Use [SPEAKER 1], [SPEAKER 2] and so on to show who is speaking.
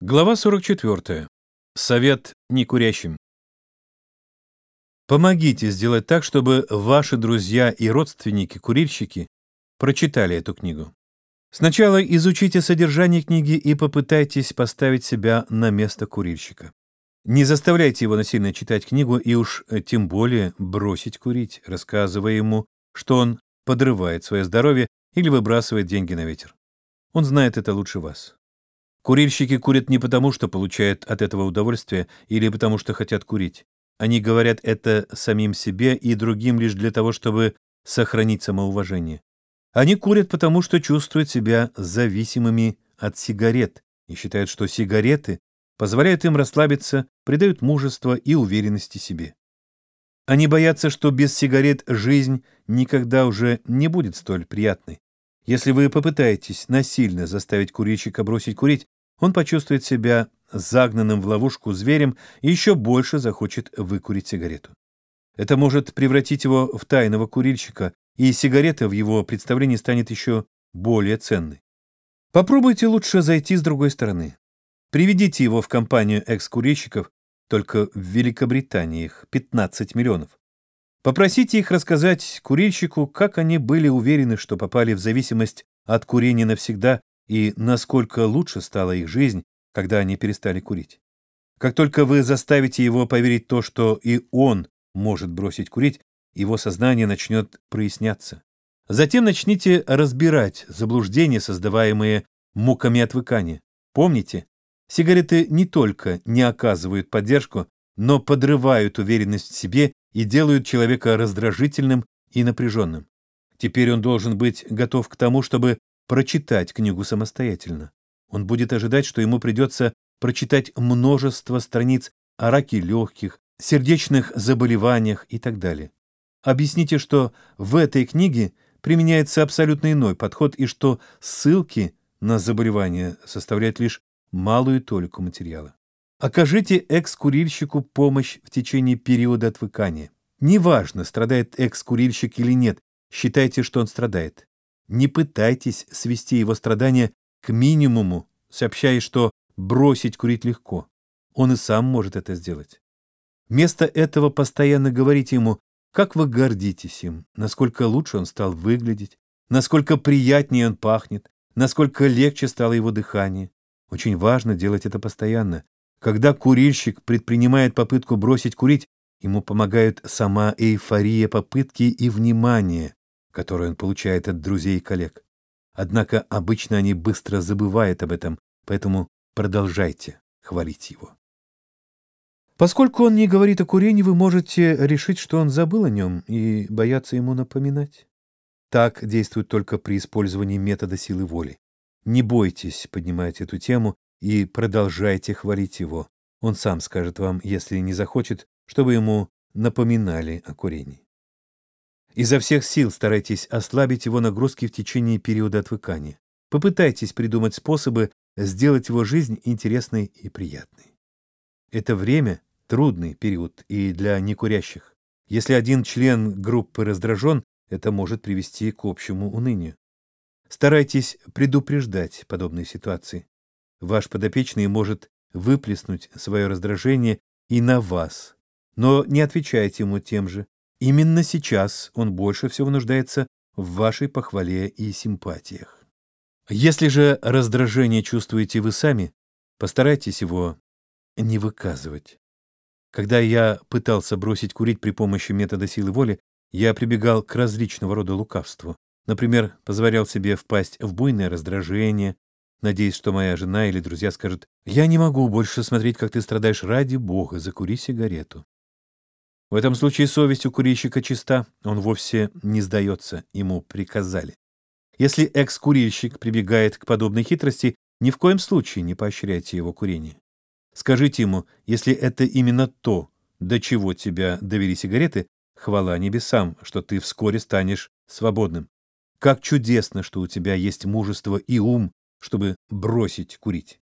[SPEAKER 1] Глава 44. Совет некурящим. Помогите сделать так, чтобы ваши друзья и родственники-курильщики прочитали эту книгу. Сначала изучите содержание книги и попытайтесь поставить себя на место курильщика. Не заставляйте его насильно читать книгу и уж тем более бросить курить, рассказывая ему, что он подрывает свое здоровье или выбрасывает деньги на ветер. Он знает это лучше вас. Курильщики курят не потому, что получают от этого удовольствие или потому, что хотят курить. Они говорят это самим себе и другим лишь для того, чтобы сохранить самоуважение. Они курят потому, что чувствуют себя зависимыми от сигарет и считают, что сигареты позволяют им расслабиться, придают мужество и уверенности себе. Они боятся, что без сигарет жизнь никогда уже не будет столь приятной. Если вы попытаетесь насильно заставить курильщика бросить курить, он почувствует себя загнанным в ловушку зверем и еще больше захочет выкурить сигарету. Это может превратить его в тайного курильщика, и сигарета в его представлении станет еще более ценной. Попробуйте лучше зайти с другой стороны. Приведите его в компанию экс-курильщиков, только в Великобритании их 15 миллионов. Попросите их рассказать курильщику, как они были уверены, что попали в зависимость от курения навсегда и насколько лучше стала их жизнь, когда они перестали курить. Как только вы заставите его поверить то, что и он может бросить курить, его сознание начнет проясняться. Затем начните разбирать заблуждения, создаваемые муками отвыкания. Помните, сигареты не только не оказывают поддержку, но подрывают уверенность в себе и делают человека раздражительным и напряженным. Теперь он должен быть готов к тому, чтобы прочитать книгу самостоятельно. Он будет ожидать, что ему придется прочитать множество страниц о раке легких, сердечных заболеваниях и так далее. Объясните, что в этой книге применяется абсолютно иной подход и что ссылки на заболевания составляют лишь малую толику материала. Окажите экс-курильщику помощь в течение периода отвыкания. Неважно, страдает экс-курильщик или нет, считайте, что он страдает. Не пытайтесь свести его страдания к минимуму, сообщая, что бросить курить легко. Он и сам может это сделать. Вместо этого постоянно говорите ему, как вы гордитесь им, насколько лучше он стал выглядеть, насколько приятнее он пахнет, насколько легче стало его дыхание. Очень важно делать это постоянно. Когда курильщик предпринимает попытку бросить курить, ему помогают сама эйфория попытки и внимание которую он получает от друзей и коллег. Однако обычно они быстро забывают об этом, поэтому продолжайте хвалить его. Поскольку он не говорит о курении, вы можете решить, что он забыл о нем и бояться ему напоминать. Так действует только при использовании метода силы воли. Не бойтесь поднимать эту тему и продолжайте хвалить его. Он сам скажет вам, если не захочет, чтобы ему напоминали о курении. Изо всех сил старайтесь ослабить его нагрузки в течение периода отвыкания. Попытайтесь придумать способы сделать его жизнь интересной и приятной. Это время — трудный период и для некурящих. Если один член группы раздражен, это может привести к общему унынию. Старайтесь предупреждать подобные ситуации. Ваш подопечный может выплеснуть свое раздражение и на вас, но не отвечайте ему тем же, Именно сейчас он больше всего нуждается в вашей похвале и симпатиях. Если же раздражение чувствуете вы сами, постарайтесь его не выказывать. Когда я пытался бросить курить при помощи метода силы воли, я прибегал к различного рода лукавству. Например, позволял себе впасть в буйное раздражение, надеясь, что моя жена или друзья скажут «Я не могу больше смотреть, как ты страдаешь ради Бога, закури сигарету». В этом случае совесть у курильщика чиста, он вовсе не сдается, ему приказали. Если экс-курильщик прибегает к подобной хитрости, ни в коем случае не поощряйте его курение. Скажите ему, если это именно то, до чего тебя довели сигареты, хвала небесам, что ты вскоре станешь свободным. Как чудесно, что у тебя есть мужество и ум, чтобы бросить курить.